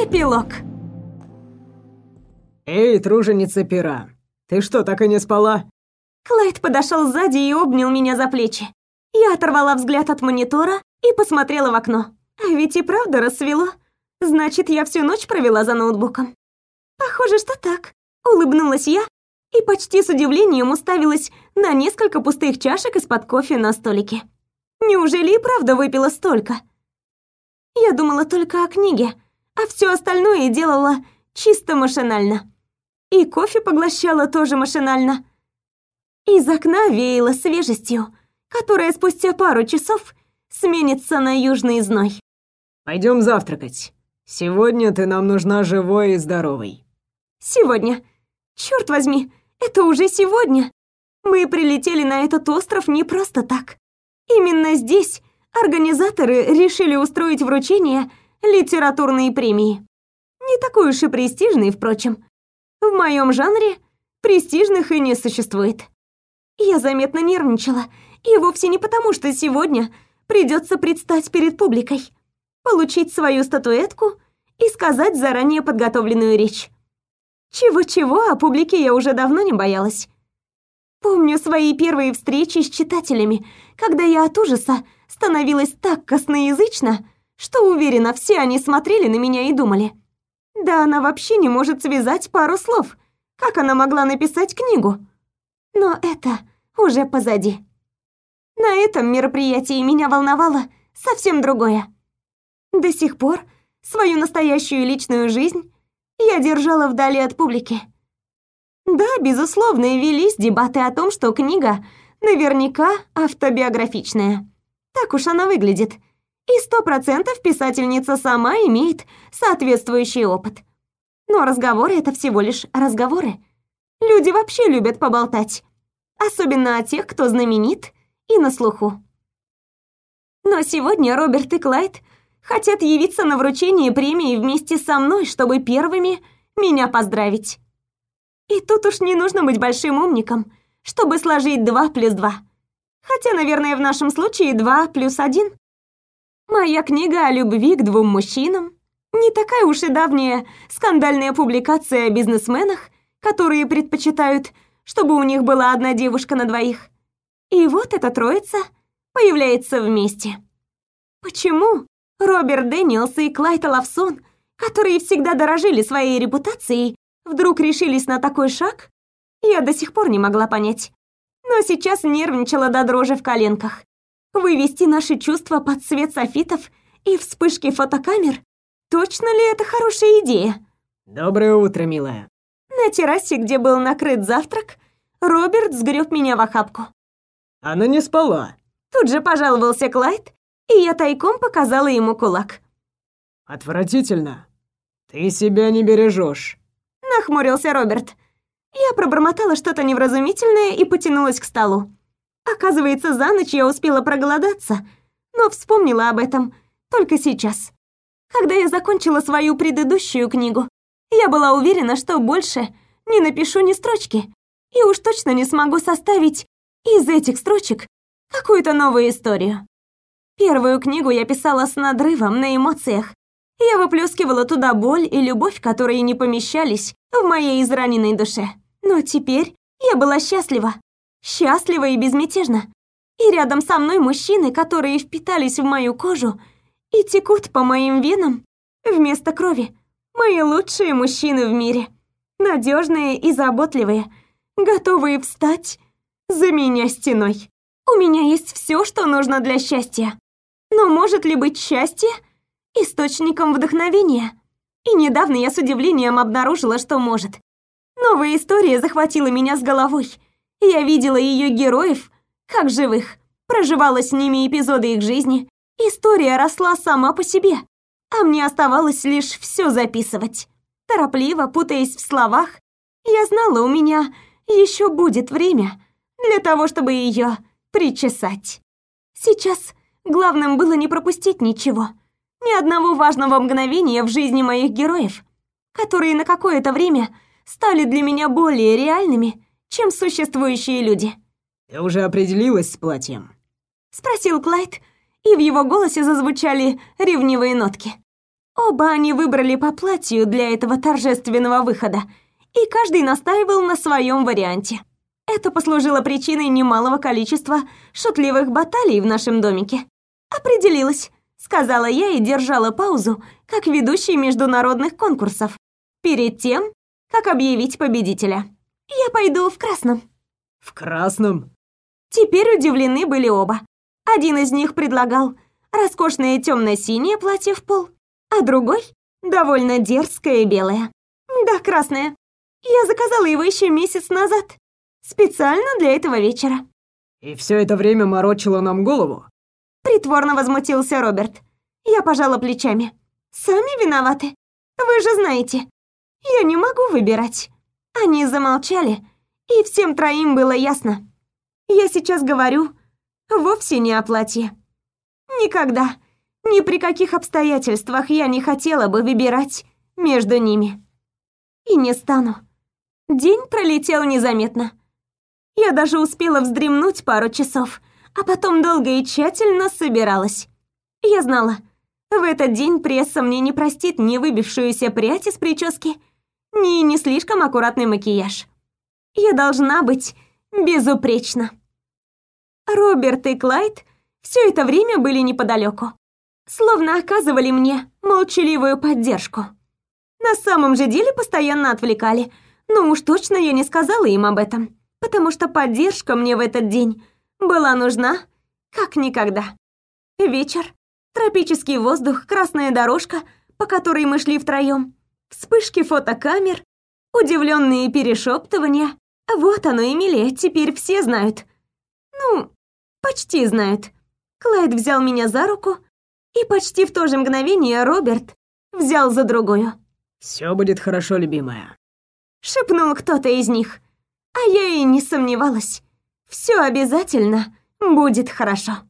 Эпилог. Эй, труженица пера, ты что, так и не спала? Клайд подошел сзади и обнял меня за плечи. Я оторвала взгляд от монитора и посмотрела в окно. А ведь и правда рассвело. Значит, я всю ночь провела за ноутбуком. Похоже, что так. Улыбнулась я и почти с удивлением уставилась на несколько пустых чашек из-под кофе на столике. Неужели и правда выпила столько? Я думала только о книге, а все остальное делала чисто машинально. И кофе поглощала тоже машинально. Из окна веяло свежестью, которая спустя пару часов сменится на южный зной. Пойдем завтракать. Сегодня ты нам нужна живой и здоровой. Сегодня. Черт возьми, это уже сегодня. Мы прилетели на этот остров не просто так. Именно здесь организаторы решили устроить вручение литературной премии. Не такой уж и престижный, впрочем. В моем жанре престижных и не существует. Я заметно нервничала, и вовсе не потому, что сегодня придется предстать перед публикой, получить свою статуэтку и сказать заранее подготовленную речь. Чего-чего, а публики я уже давно не боялась. Помню свои первые встречи с читателями, когда я от ужаса становилась так косноязычна, что уверена, все они смотрели на меня и думали. Да она вообще не может связать пару слов. Как она могла написать книгу? Но это уже позади. На этом мероприятии меня волновало совсем другое. До сих пор свою настоящую личную жизнь я держала вдали от публики. Да, безусловно, велись дебаты о том, что книга наверняка автобиографичная. Так уж она выглядит. И сто процентов писательница сама имеет соответствующий опыт. Но разговоры — это всего лишь разговоры. Люди вообще любят поболтать. Особенно о тех, кто знаменит и на слуху. Но сегодня Роберт и Клайд хотят явиться на вручение премии вместе со мной, чтобы первыми меня поздравить. И тут уж не нужно быть большим умником, чтобы сложить два плюс два. Хотя, наверное, в нашем случае два плюс один. Моя книга о любви к двум мужчинам не такая уж и давняя скандальная публикация о бизнесменах, которые предпочитают, чтобы у них была одна девушка на двоих. И вот эта троица появляется вместе. Почему Роберт Дэниелс и Клайд Лавсон, которые всегда дорожили своей репутацией, вдруг решились на такой шаг, я до сих пор не могла понять. Но сейчас нервничала до дрожи в коленках. Вывести наши чувства под свет софитов и вспышки фотокамер? Точно ли это хорошая идея? Доброе утро, милая. На террасе, где был накрыт завтрак, Роберт сгреб меня в охапку. Она не спала. Тут же пожаловался Клайд, и я тайком показала ему кулак. Отвратительно. Ты себя не бережешь. Нахмурился Роберт. Я пробормотала что-то невразумительное и потянулась к столу. Оказывается, за ночь я успела проголодаться, но вспомнила об этом только сейчас. Когда я закончила свою предыдущую книгу, я была уверена, что больше не напишу ни строчки, и уж точно не смогу составить из этих строчек какую-то новую историю. Первую книгу я писала с надрывом на эмоциях. Я выплескивала туда боль и любовь, которые не помещались в моей израненной душе. Но теперь я была счастлива. Счастлива и безмятежна. И рядом со мной мужчины, которые впитались в мою кожу и текут по моим венам вместо крови. Мои лучшие мужчины в мире. Надежные и заботливые, готовые встать за меня стеной. У меня есть все, что нужно для счастья. Но может ли быть счастье источником вдохновения? И недавно я с удивлением обнаружила, что может. Новая история захватила меня с головой. Я видела ее героев как живых, проживала с ними эпизоды их жизни. История росла сама по себе, а мне оставалось лишь все записывать. Торопливо, путаясь в словах, я знала, у меня еще будет время для того, чтобы ее причесать. Сейчас главным было не пропустить ничего, ни одного важного мгновения в жизни моих героев, которые на какое-то время стали для меня более реальными, чем существующие люди. Ты уже определилась с платьем? Спросил Клайд, и в его голосе зазвучали ревнивые нотки. Оба они выбрали по платью для этого торжественного выхода, и каждый настаивал на своем варианте. Это послужило причиной немалого количества шутливых баталий в нашем домике. «Определилась», — сказала я и держала паузу, как ведущий международных конкурсов, перед тем, как объявить победителя. «Я пойду в красном». «В красном?» Теперь удивлены были оба. Один из них предлагал роскошное темно-синее платье в пол, а другой — довольно дерзкое белое. Да, красное. Я заказала его еще месяц назад. Специально для этого вечера. И все это время морочила нам голову? Притворно возмутился Роберт. Я пожала плечами. Сами виноваты. Вы же знаете. Я не могу выбирать. Они замолчали, и всем троим было ясно. Я сейчас говорю вовсе не о платье. Никогда, ни при каких обстоятельствах я не хотела бы выбирать между ними. И не стану. День пролетел незаметно. Я даже успела вздремнуть пару часов, а потом долго и тщательно собиралась. Я знала, в этот день пресса мне не простит ни выбившуюся прядь из прически, ни не слишком аккуратный макияж. Я должна быть безупречна. Роберт и Клайд все это время были неподалеку, словно оказывали мне молчаливую поддержку. На самом же деле постоянно отвлекали, но уж точно я не сказала им об этом, потому что поддержка мне в этот день была нужна как никогда. Вечер, тропический воздух, красная дорожка, по которой мы шли втроем, вспышки фотокамер, удивленные перешептывания. Вот оно, Эмилия, теперь все знают. Ну, почти знают. Клайд взял меня за руку, и почти в то же мгновение Роберт взял за другую. Все будет хорошо, любимая», — шепнул кто-то из них. А я и не сомневалась. Все обязательно будет хорошо.